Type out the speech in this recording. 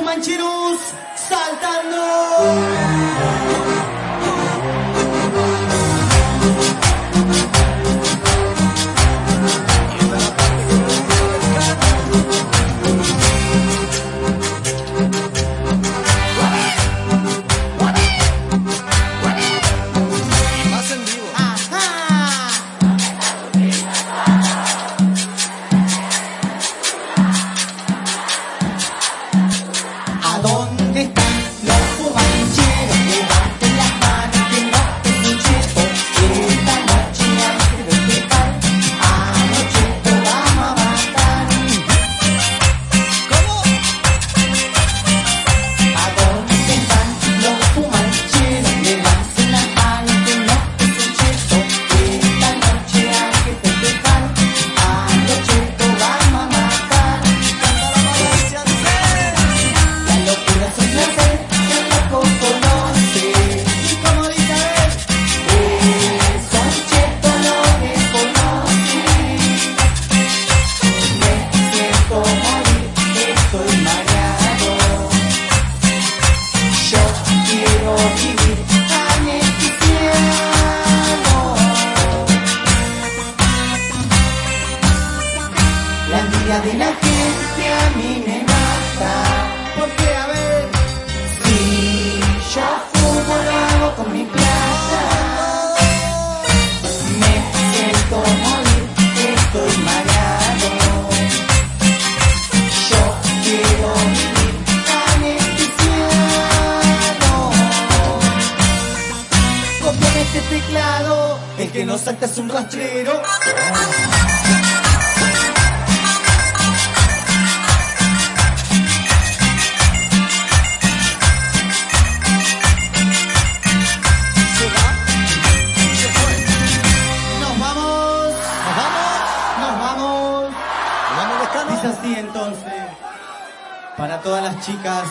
Comancheros saltando. de la gente a mí me mata. Porque a ver, si yo fumo lo con mi plata. Me siento morir, estoy malado. Yo quiero vivir anestesiado. Copian este teclado, el que no salta es un rastrero. Dice así entonces, para todas las chicas